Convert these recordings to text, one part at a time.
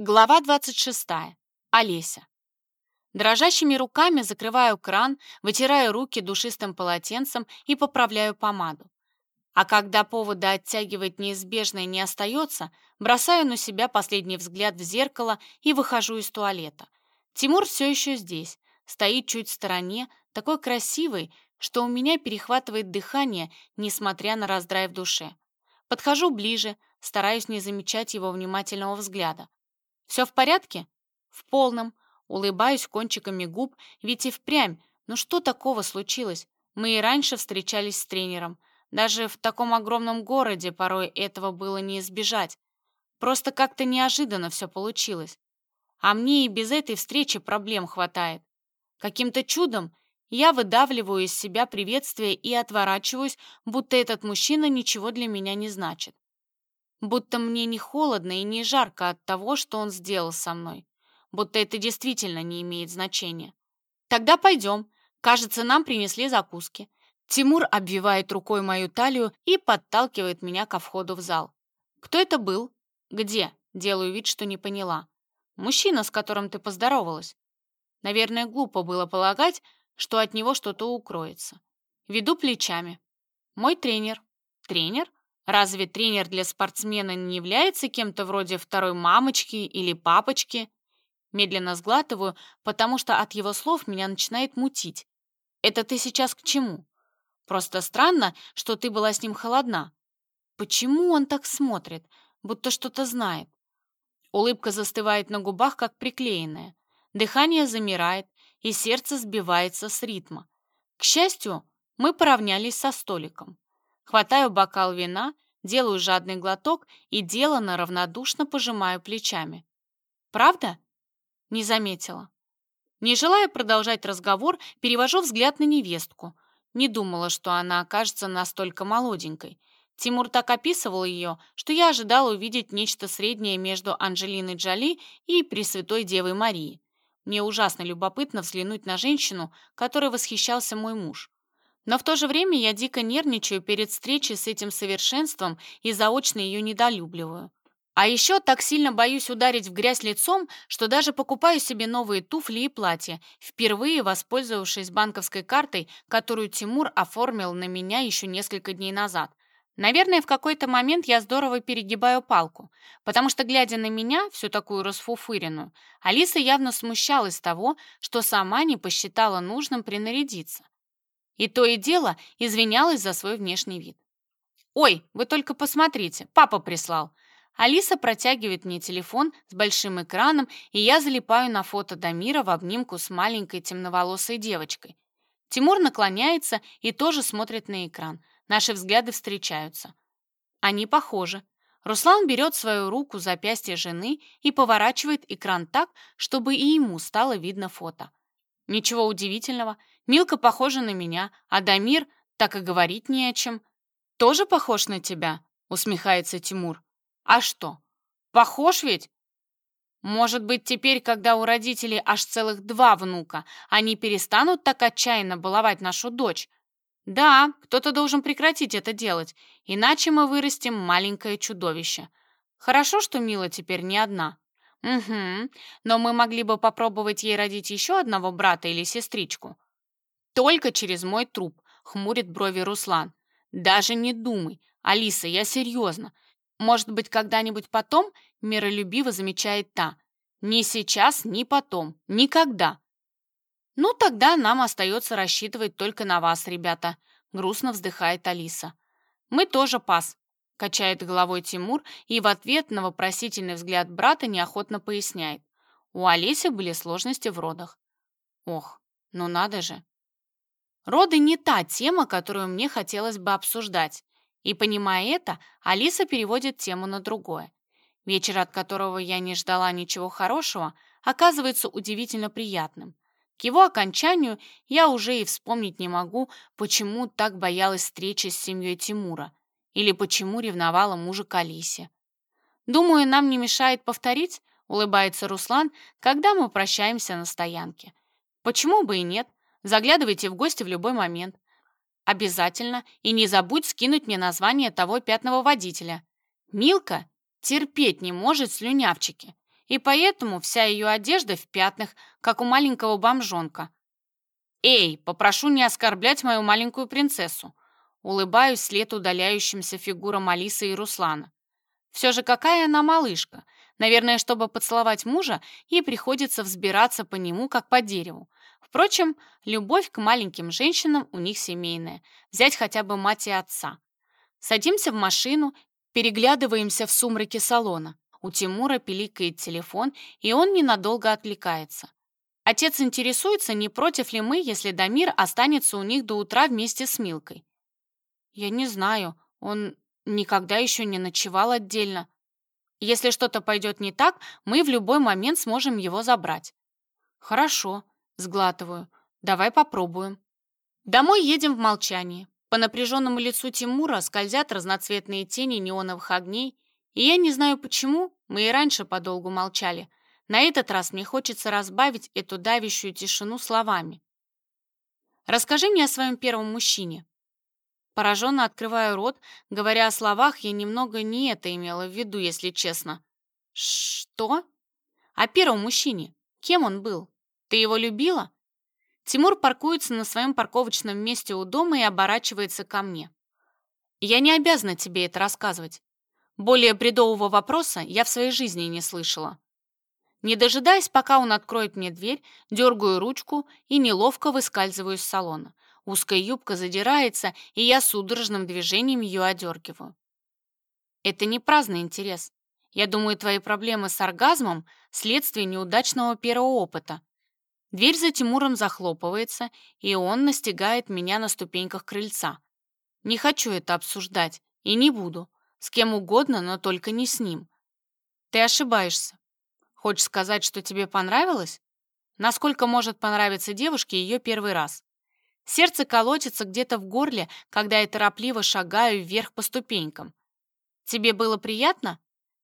Глава 26. Олеся. Дрожащими руками закрываю кран, вытираю руки душистым полотенцем и поправляю помаду. А когда повода оттягивать неизбежное не остается, бросаю на себя последний взгляд в зеркало и выхожу из туалета. Тимур все еще здесь, стоит чуть в стороне, такой красивый, что у меня перехватывает дыхание, несмотря на раздрай в душе. Подхожу ближе, стараюсь не замечать его внимательного взгляда. «Все в порядке?» «В полном». Улыбаюсь кончиками губ, ведь и впрямь. Ну что такого случилось? Мы и раньше встречались с тренером. Даже в таком огромном городе порой этого было не избежать. Просто как-то неожиданно все получилось. А мне и без этой встречи проблем хватает. Каким-то чудом я выдавливаю из себя приветствие и отворачиваюсь, будто этот мужчина ничего для меня не значит будто мне не холодно и не жарко от того, что он сделал со мной, будто это действительно не имеет значения. Тогда пойдем. Кажется, нам принесли закуски. Тимур обвивает рукой мою талию и подталкивает меня ко входу в зал. Кто это был? Где? Делаю вид, что не поняла. Мужчина, с которым ты поздоровалась. Наверное, глупо было полагать, что от него что-то укроется. Веду плечами. Мой тренер. Тренер? Разве тренер для спортсмена не является кем-то вроде второй мамочки или папочки? Медленно сглатываю, потому что от его слов меня начинает мутить. Это ты сейчас к чему? Просто странно, что ты была с ним холодна. Почему он так смотрит, будто что-то знает? Улыбка застывает на губах, как приклеенная. Дыхание замирает, и сердце сбивается с ритма. К счастью, мы поравнялись со столиком. Хватаю бокал вина, делаю жадный глоток и делано равнодушно пожимаю плечами. «Правда?» Не заметила. Не желая продолжать разговор, перевожу взгляд на невестку. Не думала, что она окажется настолько молоденькой. Тимур так описывал ее, что я ожидала увидеть нечто среднее между Анджелиной Джоли и Пресвятой Девой Марии. Мне ужасно любопытно взглянуть на женщину, которой восхищался мой муж. Но в то же время я дико нервничаю перед встречей с этим совершенством и заочно ее недолюбливаю. А еще так сильно боюсь ударить в грязь лицом, что даже покупаю себе новые туфли и платья, впервые воспользовавшись банковской картой, которую Тимур оформил на меня еще несколько дней назад. Наверное, в какой-то момент я здорово перегибаю палку, потому что, глядя на меня, всю такую расфуфыренную, Алиса явно смущалась того, что сама не посчитала нужным принарядиться. И то и дело извинялась за свой внешний вид. «Ой, вы только посмотрите, папа прислал». Алиса протягивает мне телефон с большим экраном, и я залипаю на фото Дамира в обнимку с маленькой темноволосой девочкой. Тимур наклоняется и тоже смотрит на экран. Наши взгляды встречаются. Они похожи. Руслан берет свою руку запястье жены и поворачивает экран так, чтобы и ему стало видно фото. Ничего удивительного, Милка похожа на меня, а Дамир так и говорить не о чем. Тоже похож на тебя? Усмехается Тимур. А что? Похож ведь? Может быть, теперь, когда у родителей аж целых два внука, они перестанут так отчаянно баловать нашу дочь? Да, кто-то должен прекратить это делать, иначе мы вырастим маленькое чудовище. Хорошо, что Мила теперь не одна. Угу, но мы могли бы попробовать ей родить еще одного брата или сестричку. Только через мой труп, хмурит брови Руслан. Даже не думай. Алиса, я серьезно. Может быть, когда-нибудь потом, миролюбиво замечает та. Ни сейчас, ни потом. Никогда. Ну, тогда нам остается рассчитывать только на вас, ребята. Грустно вздыхает Алиса. Мы тоже пас. Качает головой Тимур и в ответ на вопросительный взгляд брата неохотно поясняет. У Олеси были сложности в родах. Ох, ну надо же. Роды не та тема, которую мне хотелось бы обсуждать. И, понимая это, Алиса переводит тему на другое. Вечер, от которого я не ждала ничего хорошего, оказывается удивительно приятным. К его окончанию я уже и вспомнить не могу, почему так боялась встречи с семьей Тимура или почему ревновала мужа к Алисе. «Думаю, нам не мешает повторить», — улыбается Руслан, когда мы прощаемся на стоянке. «Почему бы и нет? Заглядывайте в гости в любой момент. Обязательно. И не забудь скинуть мне название того пятного водителя. Милка терпеть не может слюнявчики. и поэтому вся ее одежда в пятнах, как у маленького бомжонка. «Эй, попрошу не оскорблять мою маленькую принцессу!» Улыбаюсь след удаляющимся фигурам Алисы и Руслана. Все же какая она малышка. Наверное, чтобы поцеловать мужа, ей приходится взбираться по нему, как по дереву. Впрочем, любовь к маленьким женщинам у них семейная. Взять хотя бы мать и отца. Садимся в машину, переглядываемся в сумраке салона. У Тимура пиликает телефон, и он ненадолго отвлекается. Отец интересуется, не против ли мы, если Дамир останется у них до утра вместе с Милкой. Я не знаю, он никогда еще не ночевал отдельно. Если что-то пойдет не так, мы в любой момент сможем его забрать. Хорошо, сглатываю. Давай попробуем. Домой едем в молчании. По напряженному лицу Тимура скользят разноцветные тени неоновых огней, и я не знаю почему, мы и раньше подолгу молчали. На этот раз мне хочется разбавить эту давящую тишину словами. «Расскажи мне о своем первом мужчине». Пораженно открываю рот, говоря о словах, я немного не это имела в виду, если честно. «Что?» «О первом мужчине. Кем он был? Ты его любила?» Тимур паркуется на своем парковочном месте у дома и оборачивается ко мне. «Я не обязана тебе это рассказывать. Более бредового вопроса я в своей жизни не слышала. Не дожидаясь, пока он откроет мне дверь, дергаю ручку и неловко выскальзываю из салона. Узкая юбка задирается, и я судорожным движением ее одергиваю. Это не праздный интерес. Я думаю, твои проблемы с оргазмом — следствие неудачного первого опыта. Дверь за Тимуром захлопывается, и он настигает меня на ступеньках крыльца. Не хочу это обсуждать, и не буду. С кем угодно, но только не с ним. Ты ошибаешься. Хочешь сказать, что тебе понравилось? Насколько может понравиться девушке ее первый раз? Сердце колотится где-то в горле, когда я торопливо шагаю вверх по ступенькам. Тебе было приятно?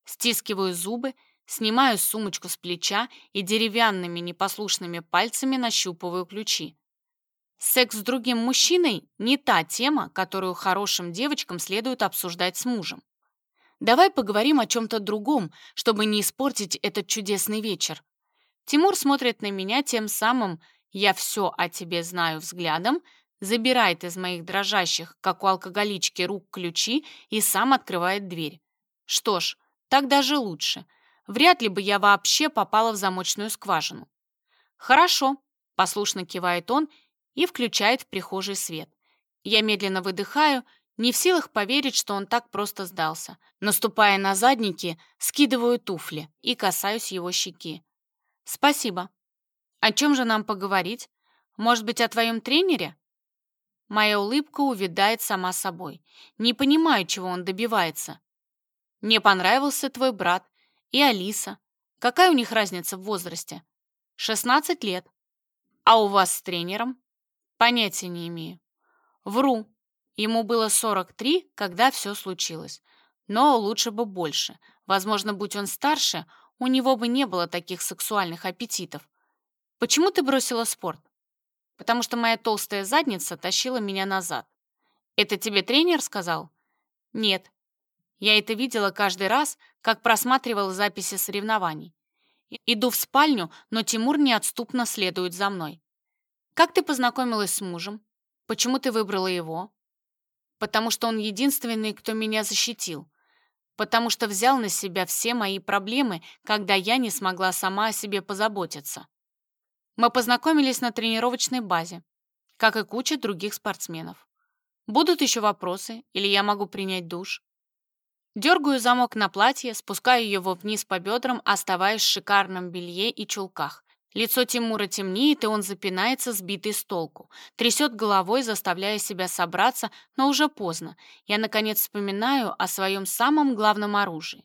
Стискиваю зубы, снимаю сумочку с плеча и деревянными непослушными пальцами нащупываю ключи. Секс с другим мужчиной — не та тема, которую хорошим девочкам следует обсуждать с мужем. Давай поговорим о чем-то другом, чтобы не испортить этот чудесный вечер. Тимур смотрит на меня тем самым «я все о тебе знаю» взглядом, забирает из моих дрожащих, как у алкоголички, рук ключи и сам открывает дверь. Что ж, так даже лучше. Вряд ли бы я вообще попала в замочную скважину. «Хорошо», — послушно кивает он и включает в прихожий свет. Я медленно выдыхаю, не в силах поверить, что он так просто сдался. Наступая на задники, скидываю туфли и касаюсь его щеки. «Спасибо», о чем же нам поговорить? Может быть, о твоем тренере? Моя улыбка увядает сама собой. Не понимаю, чего он добивается. Мне понравился твой брат и Алиса. Какая у них разница в возрасте? 16 лет. А у вас с тренером? Понятия не имею. Вру. Ему было 43, когда все случилось. Но лучше бы больше. Возможно, будь он старше, у него бы не было таких сексуальных аппетитов. Почему ты бросила спорт? Потому что моя толстая задница тащила меня назад. Это тебе тренер сказал? Нет. Я это видела каждый раз, как просматривала записи соревнований. Иду в спальню, но Тимур неотступно следует за мной. Как ты познакомилась с мужем? Почему ты выбрала его? Потому что он единственный, кто меня защитил. Потому что взял на себя все мои проблемы, когда я не смогла сама о себе позаботиться. Мы познакомились на тренировочной базе, как и куча других спортсменов. Будут еще вопросы, или я могу принять душ? Дергаю замок на платье, спускаю его вниз по бедрам, оставаясь в шикарном белье и чулках. Лицо Тимура темнеет, и он запинается, сбитый с толку. Трясет головой, заставляя себя собраться, но уже поздно. Я, наконец, вспоминаю о своем самом главном оружии.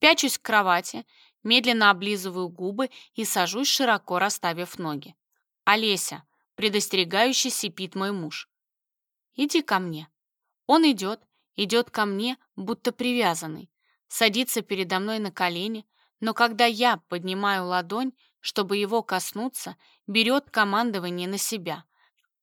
Пячусь к кровати, Медленно облизываю губы и сажусь, широко расставив ноги. «Олеся!» — предостерегающе сипит мой муж. «Иди ко мне». Он идет, идет ко мне, будто привязанный, садится передо мной на колени, но когда я поднимаю ладонь, чтобы его коснуться, берет командование на себя,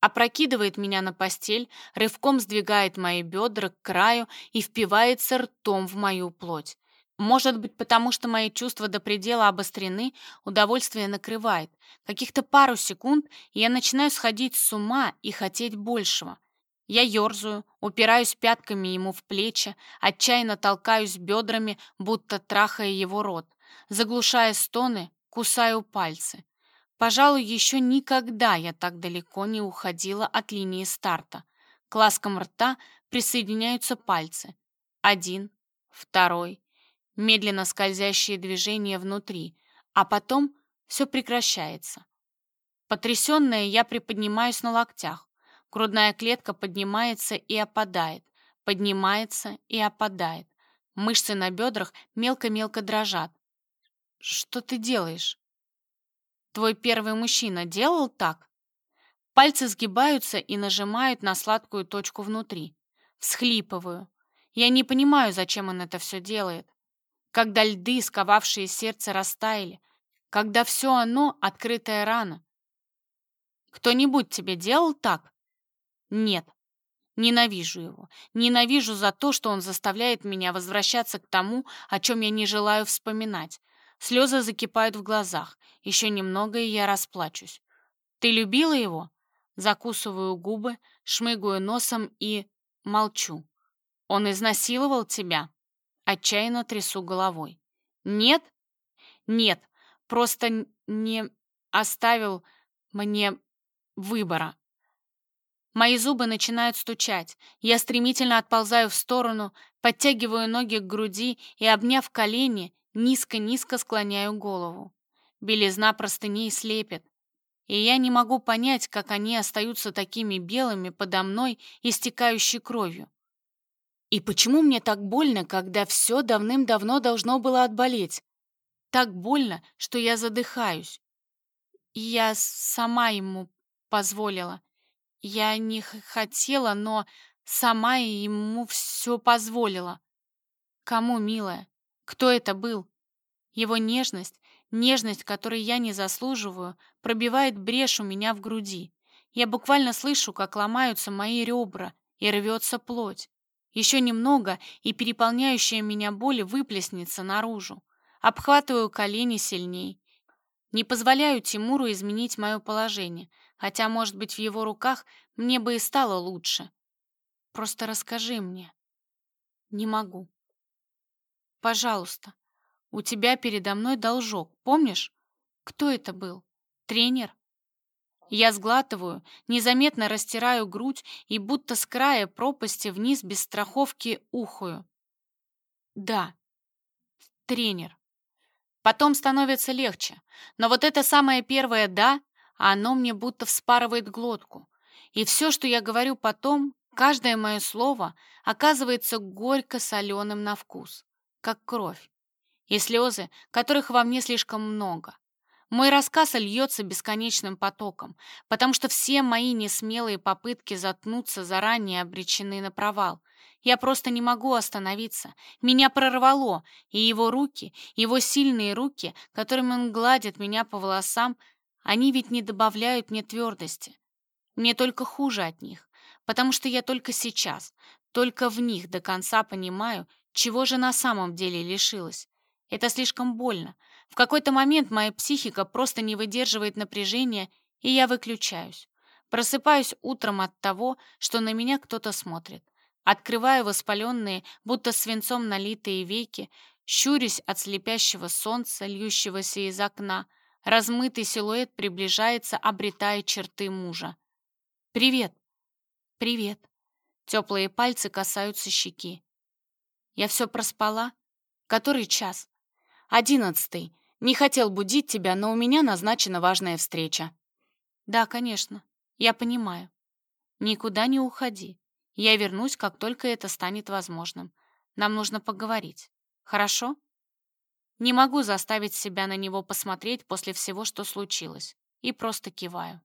опрокидывает меня на постель, рывком сдвигает мои бедра к краю и впивается ртом в мою плоть. Может быть, потому что мои чувства до предела обострены, удовольствие накрывает. Каких-то пару секунд, я начинаю сходить с ума и хотеть большего. Я ерзаю, упираюсь пятками ему в плечи, отчаянно толкаюсь бедрами, будто трахая его рот. Заглушая стоны, кусаю пальцы. Пожалуй, еще никогда я так далеко не уходила от линии старта. К ласкам рта присоединяются пальцы. Один, второй, медленно скользящие движения внутри, а потом все прекращается. Потрясенная, я приподнимаюсь на локтях. Грудная клетка поднимается и опадает, поднимается и опадает. Мышцы на бедрах мелко-мелко дрожат. «Что ты делаешь?» «Твой первый мужчина делал так?» Пальцы сгибаются и нажимают на сладкую точку внутри. Всхлипываю. Я не понимаю, зачем он это все делает когда льды, сковавшие сердце, растаяли, когда все оно — открытая рана. Кто-нибудь тебе делал так? Нет. Ненавижу его. Ненавижу за то, что он заставляет меня возвращаться к тому, о чем я не желаю вспоминать. Слезы закипают в глазах. Еще немного, и я расплачусь. Ты любила его? Закусываю губы, шмыгаю носом и молчу. Он изнасиловал тебя? Отчаянно трясу головой. Нет? Нет, просто не оставил мне выбора. Мои зубы начинают стучать. Я стремительно отползаю в сторону, подтягиваю ноги к груди и, обняв колени, низко-низко склоняю голову. Белизна простыней слепит. И я не могу понять, как они остаются такими белыми подо мной, истекающей кровью. И почему мне так больно, когда все давным-давно должно было отболеть? Так больно, что я задыхаюсь. Я сама ему позволила. Я не хотела, но сама ему все позволила. Кому, милая? Кто это был? Его нежность, нежность, которой я не заслуживаю, пробивает брешь у меня в груди. Я буквально слышу, как ломаются мои ребра и рвется плоть. Еще немного, и переполняющая меня боль выплеснется наружу. Обхватываю колени сильней. Не позволяю Тимуру изменить мое положение, хотя, может быть, в его руках мне бы и стало лучше. Просто расскажи мне. Не могу. Пожалуйста. У тебя передо мной должок, помнишь? Кто это был? Тренер? Я сглатываю, незаметно растираю грудь и будто с края пропасти вниз без страховки ухую. Да, тренер. Потом становится легче, но вот это самое первое «да», оно мне будто вспарывает глотку. И все, что я говорю потом, каждое мое слово оказывается горько-соленым на вкус, как кровь. И слезы, которых во мне слишком много. Мой рассказ льется бесконечным потоком, потому что все мои несмелые попытки заткнуться заранее обречены на провал. Я просто не могу остановиться. Меня прорвало, и его руки, его сильные руки, которыми он гладит меня по волосам, они ведь не добавляют мне твердости. Мне только хуже от них, потому что я только сейчас, только в них до конца понимаю, чего же на самом деле лишилась. Это слишком больно, в какой-то момент моя психика просто не выдерживает напряжения, и я выключаюсь. Просыпаюсь утром от того, что на меня кто-то смотрит. Открываю воспаленные, будто свинцом налитые веки, щурясь от слепящего солнца, льющегося из окна. Размытый силуэт приближается, обретая черты мужа. «Привет!» «Привет!» Теплые пальцы касаются щеки. «Я все проспала? Который час?» «Одиннадцатый. Не хотел будить тебя, но у меня назначена важная встреча». «Да, конечно. Я понимаю. Никуда не уходи. Я вернусь, как только это станет возможным. Нам нужно поговорить. Хорошо?» Не могу заставить себя на него посмотреть после всего, что случилось, и просто киваю.